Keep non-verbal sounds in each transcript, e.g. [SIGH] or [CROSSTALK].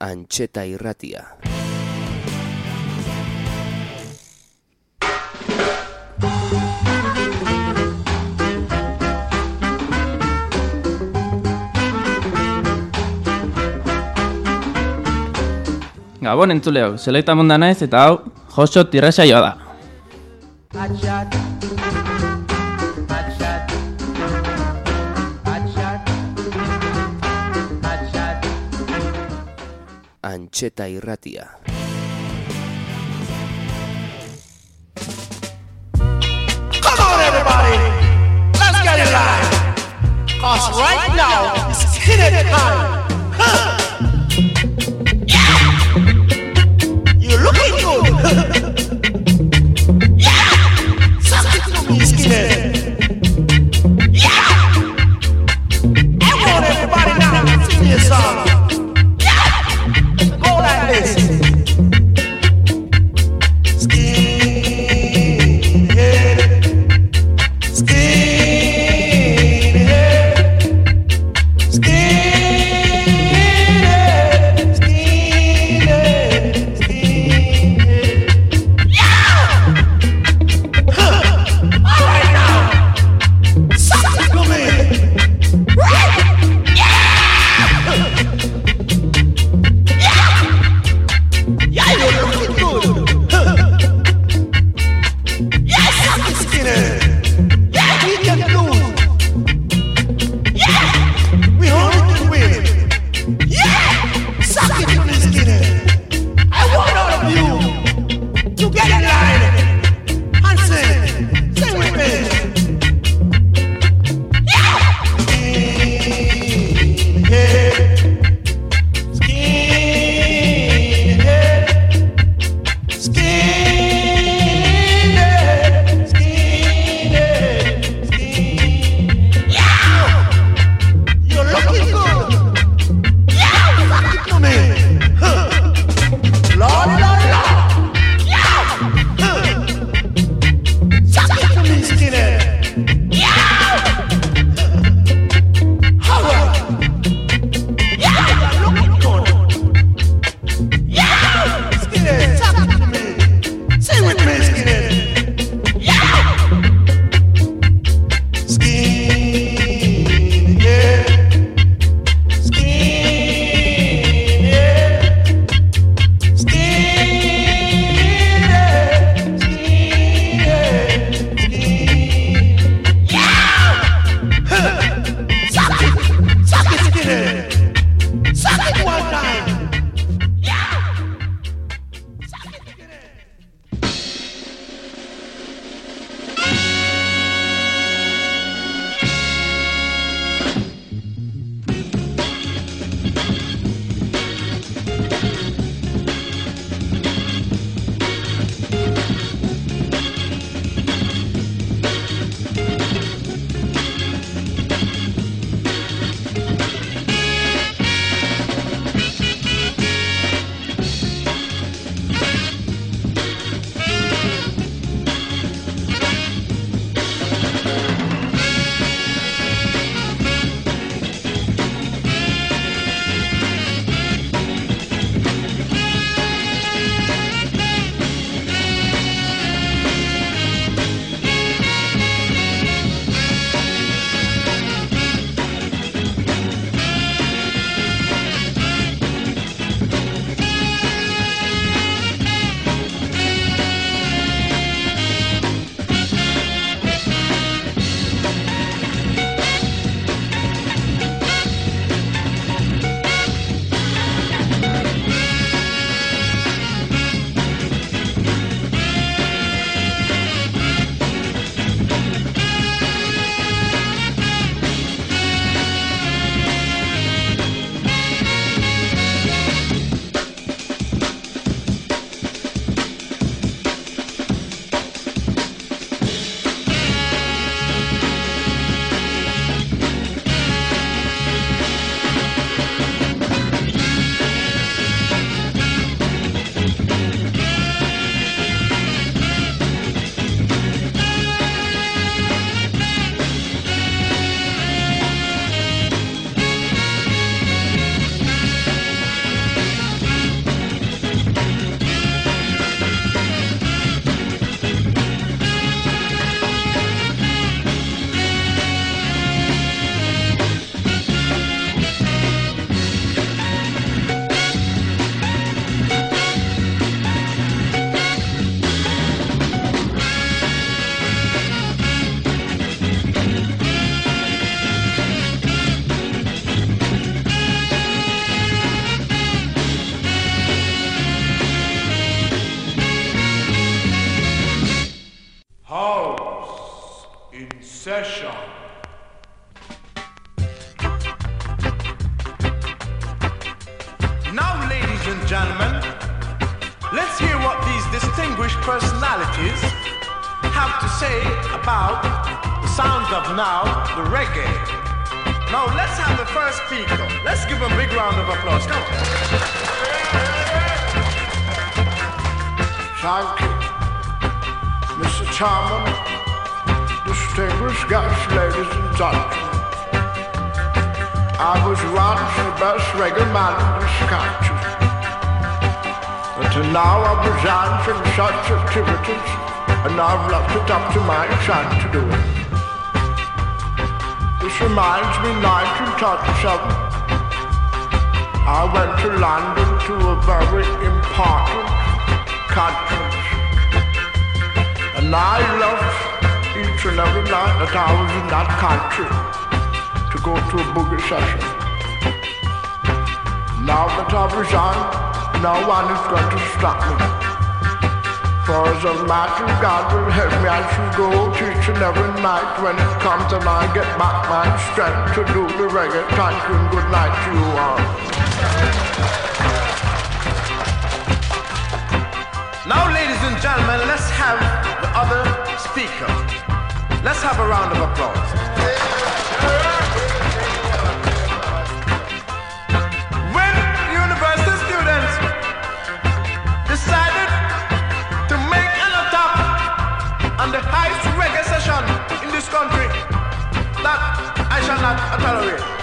Antxeta irratia. Gabon entzuleo, selekta munda naiz eta hau, joso tirrasaioa da. Hotshot. Antxeta irratia. Come on, everybody. Let's get it live. Cause right now, it's hit time. Huh. Yeah. You're looking good. [LAUGHS] yeah. Something to me, skinhead. Yeah. Come on, everybody now. Sing this song. in session. Now, ladies and gentlemen, let's hear what these distinguished personalities have to say about the sounds of now, the reggae. Now, let's have the first speaker. Let's give a big round of applause. Come on. Thank you, Mr. Chairman distinguished guests, ladies and gentlemen. I was once the best reggae man in this country. But now I've resigned from such activities and I've left it up to my son to do it. This reminds me 1937. I went to London to a very important conference. And I loved each and every night that I was in that country to go to a boogie session. Now that I've resigned, no one is going to stop me. For as a matter of God will help me, I shall go each and every night when it comes and I get back my strength to do the reggae. Thank you and good night to you all. Now, ladies and gentlemen, let's have the other speaker. Let's have a round of applause. When university students decided to make an attack on the highest reggae session in this country, that I shall not tolerate.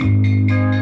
Música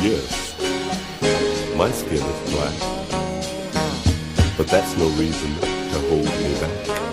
Yes, my skin is black, but that's no reason to hold me back.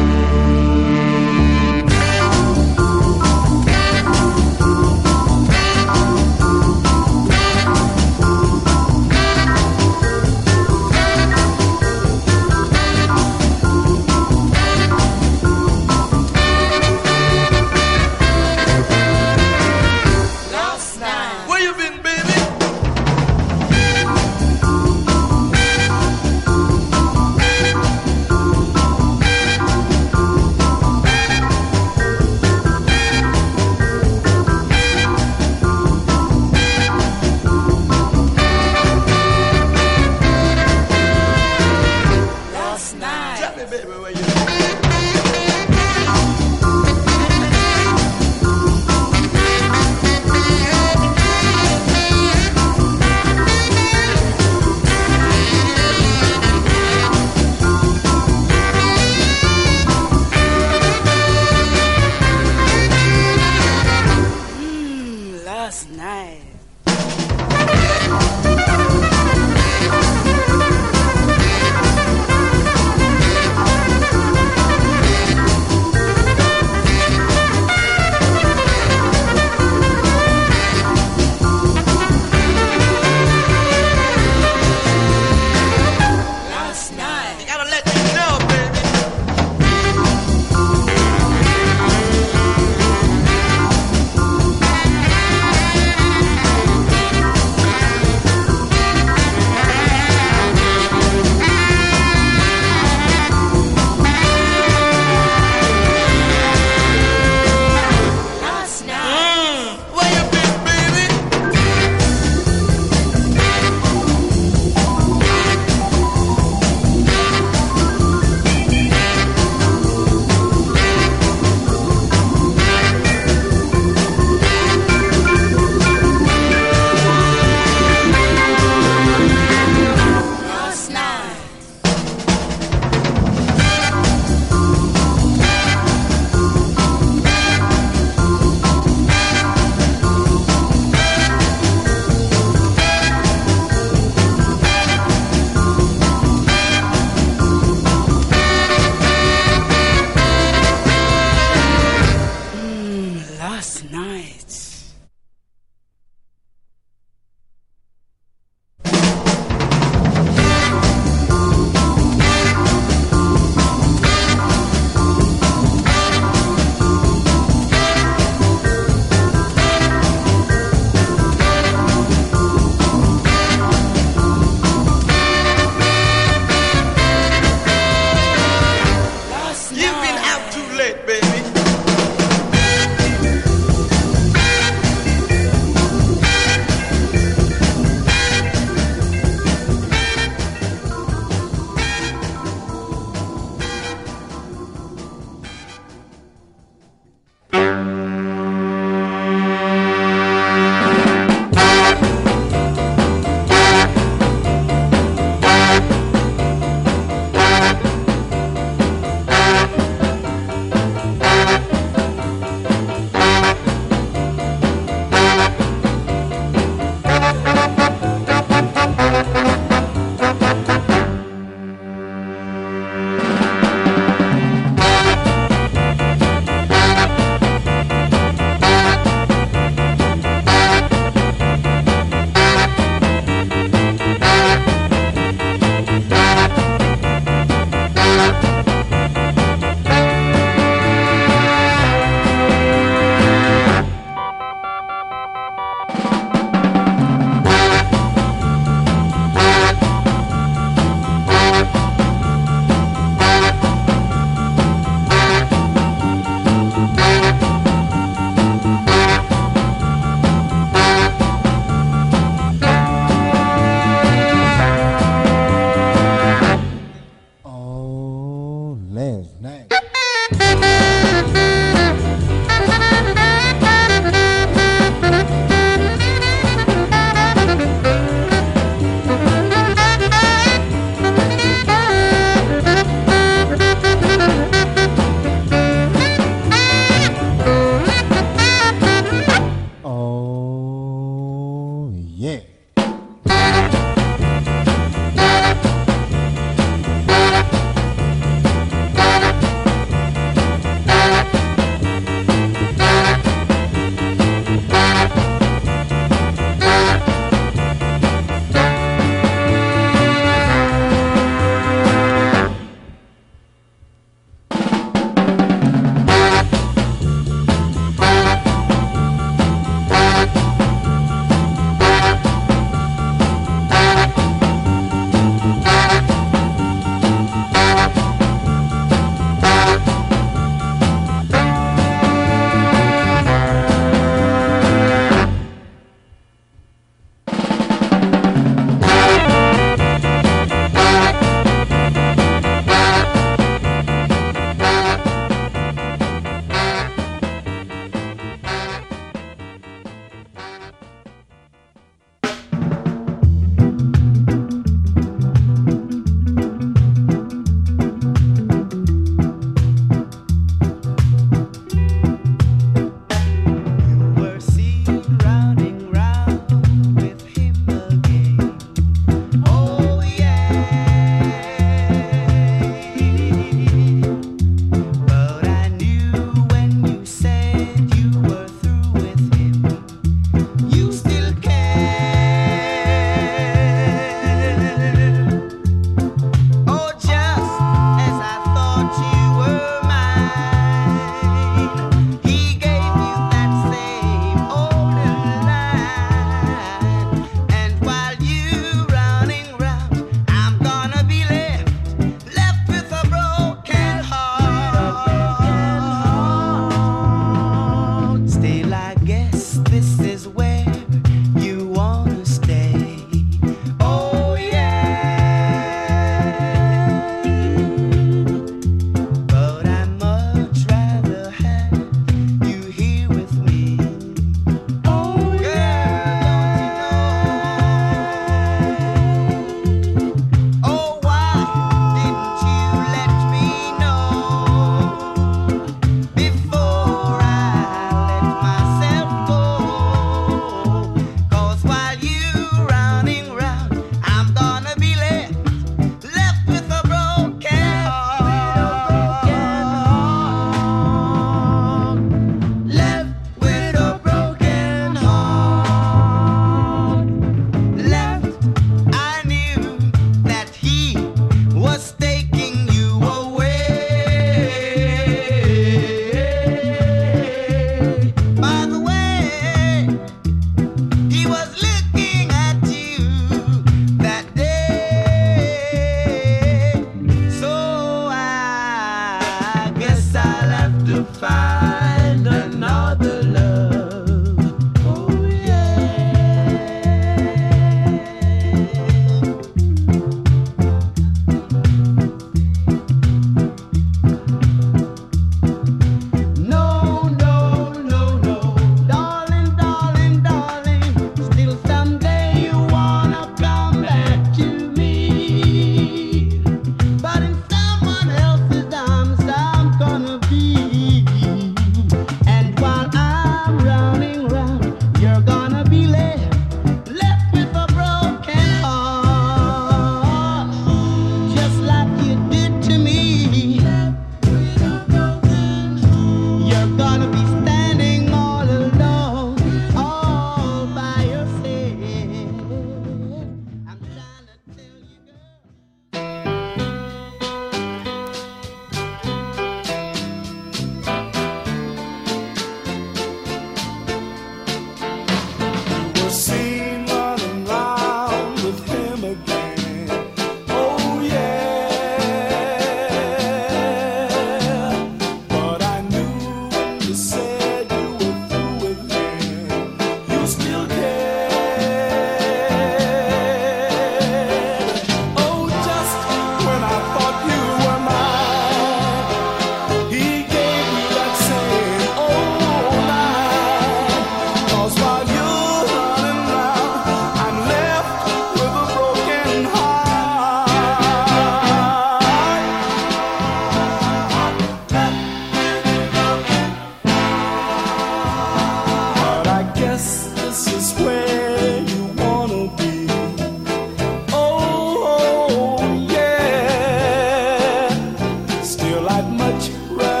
Much rather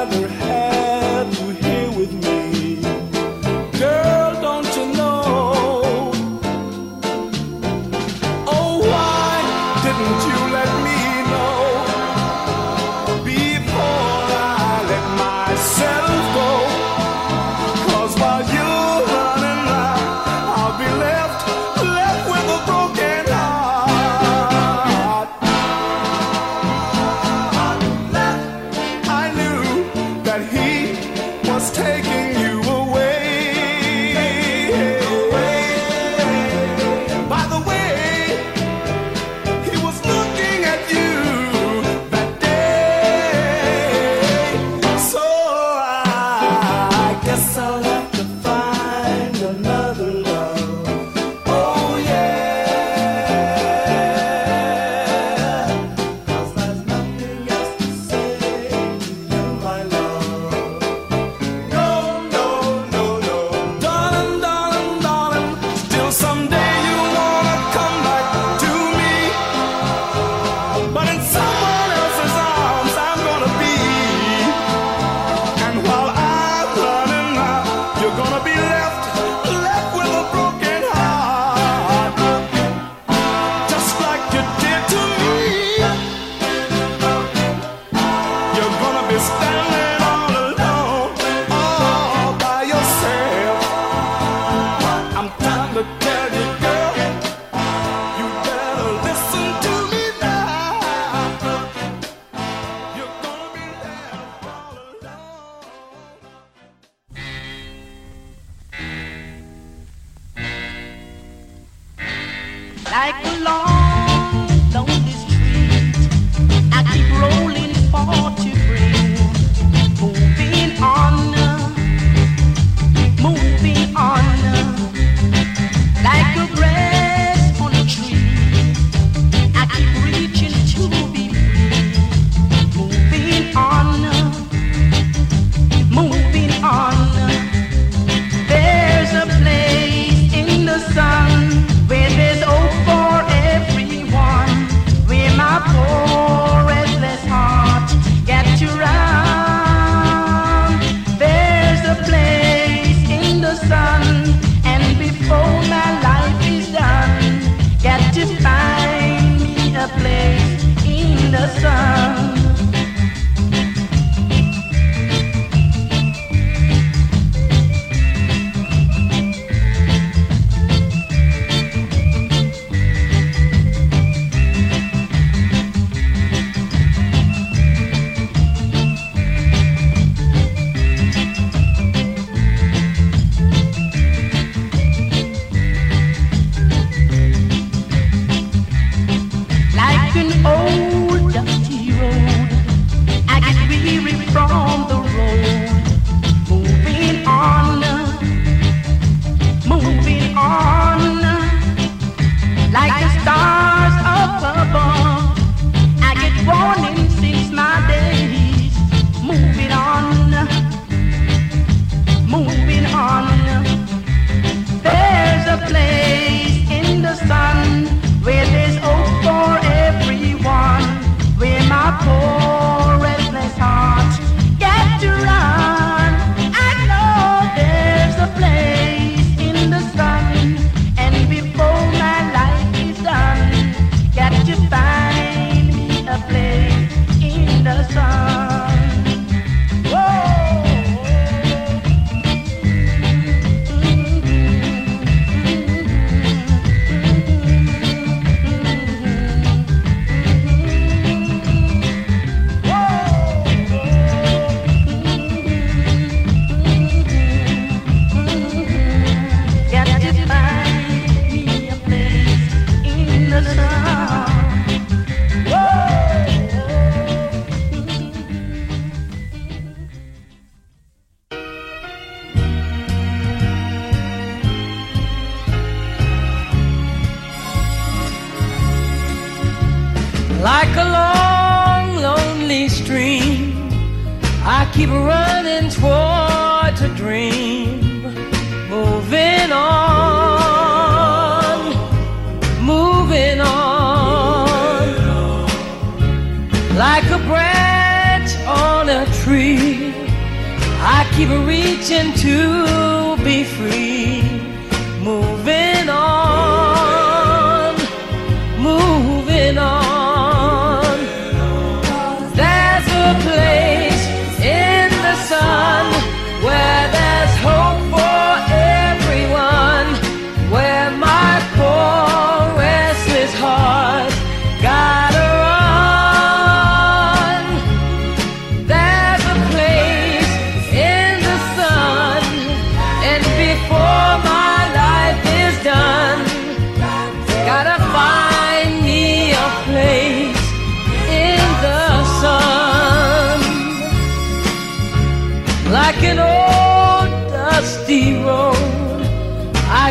like a long,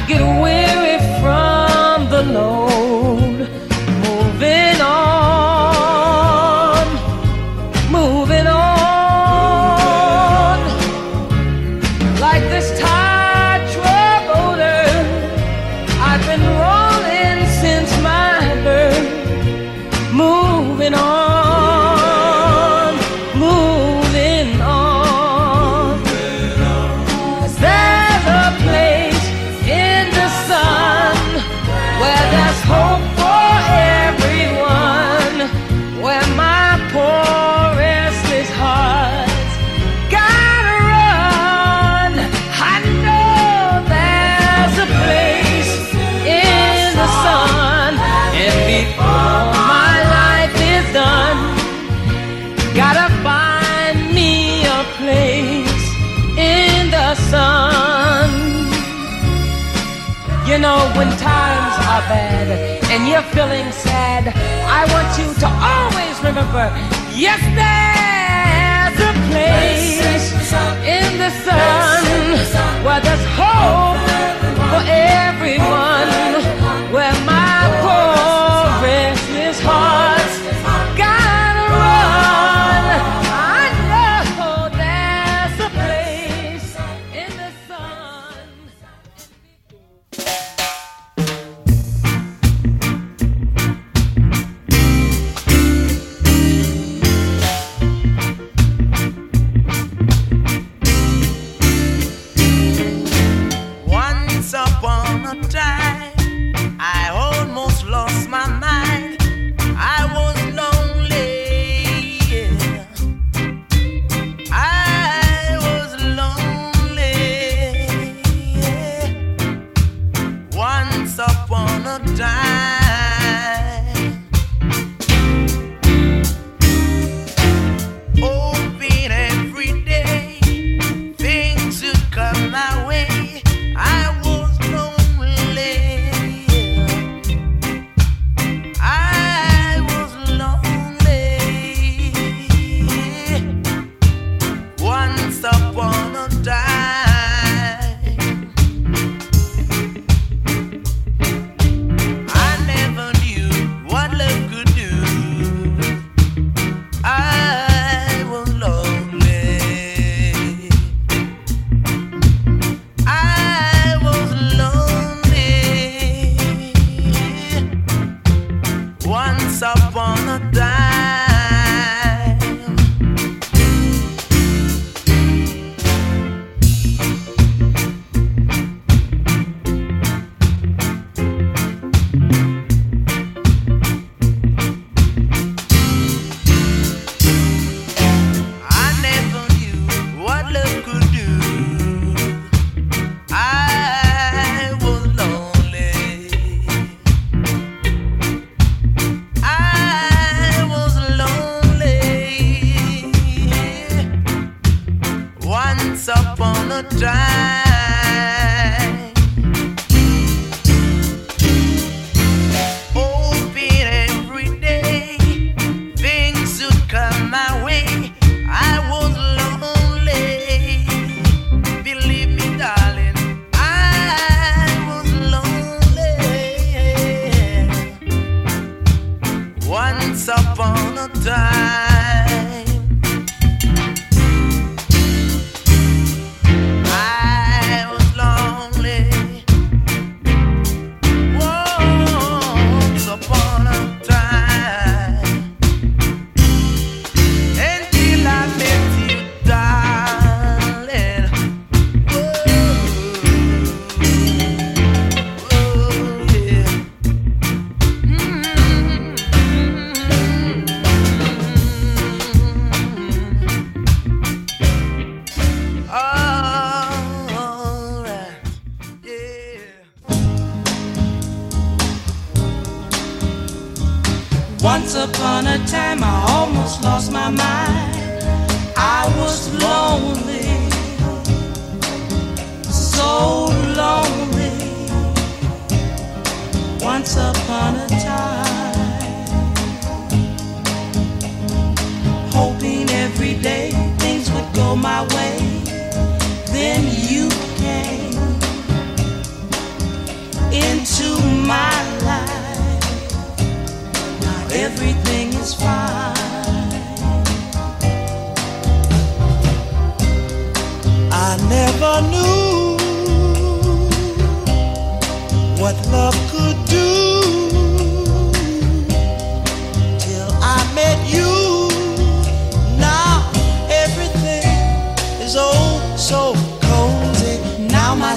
Get away. you're feeling sad, I want you to always remember, yes, there's a place in the sun where there's hope for everyone.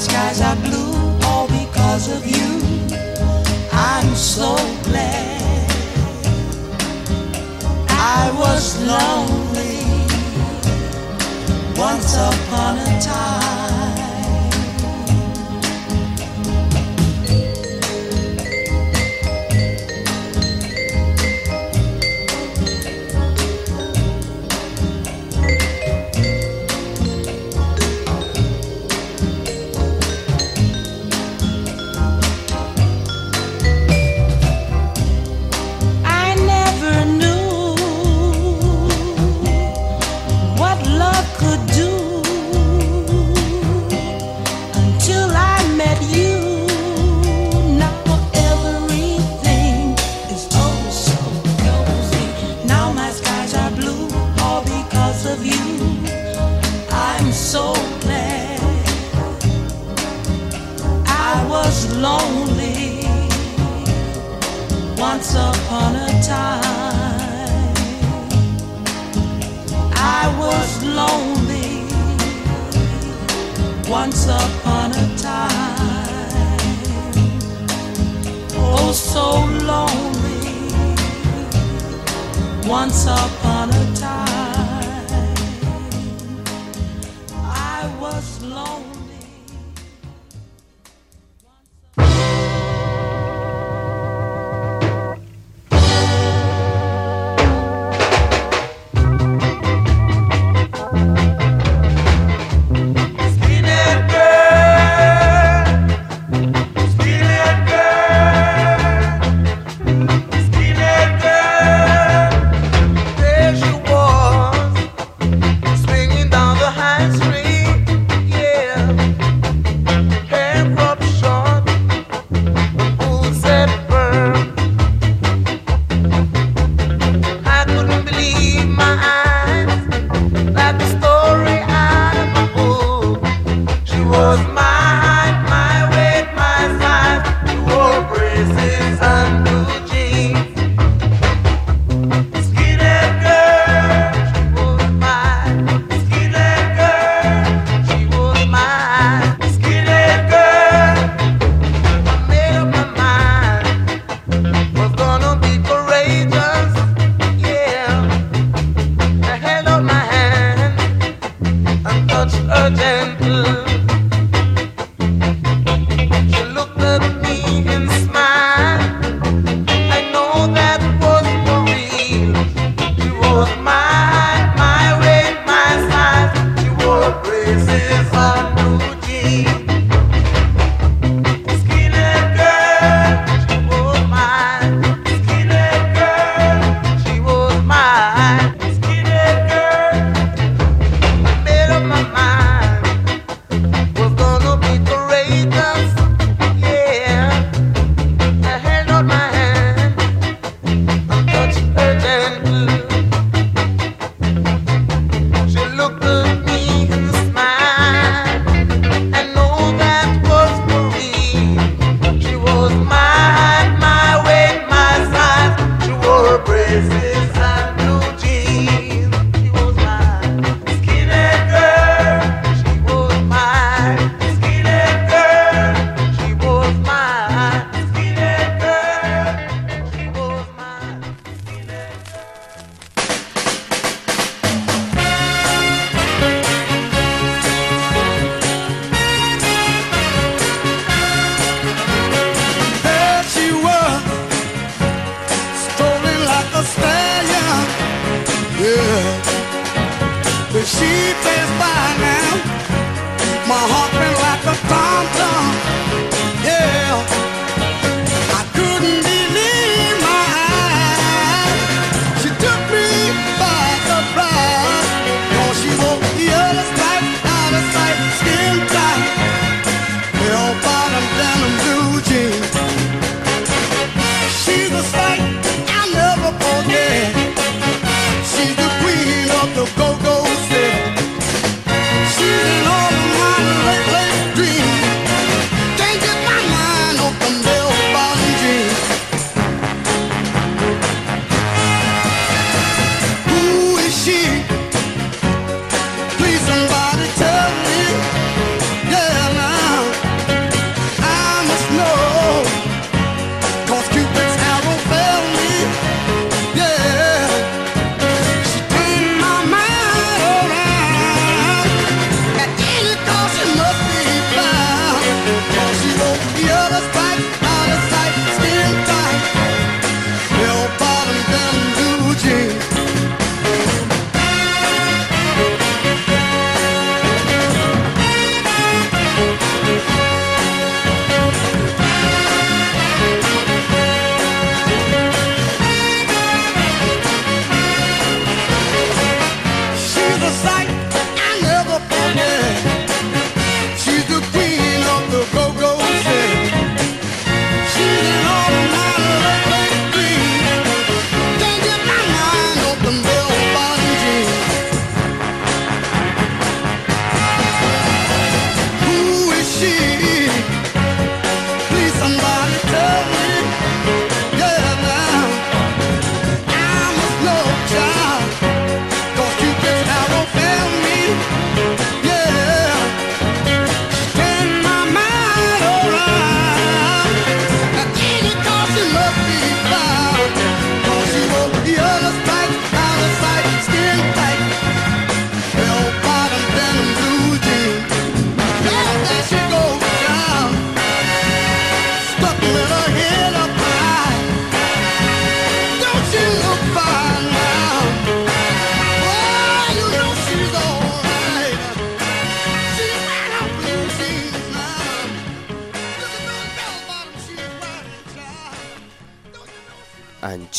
skies are blue, all because of you. I'm so glad I was lonely once upon a time. upon a time I was lonely once upon a time. Oh so lonely once upon a time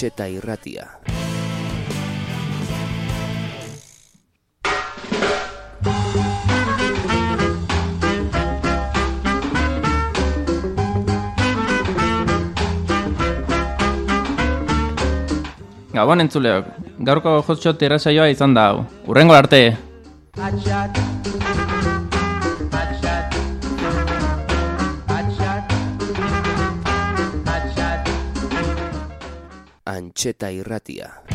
Antxeta irratia. Gabon entzuleok, gaurko hotshot irrasaioa izan da hau. Urrengo arte! etxeta irratia.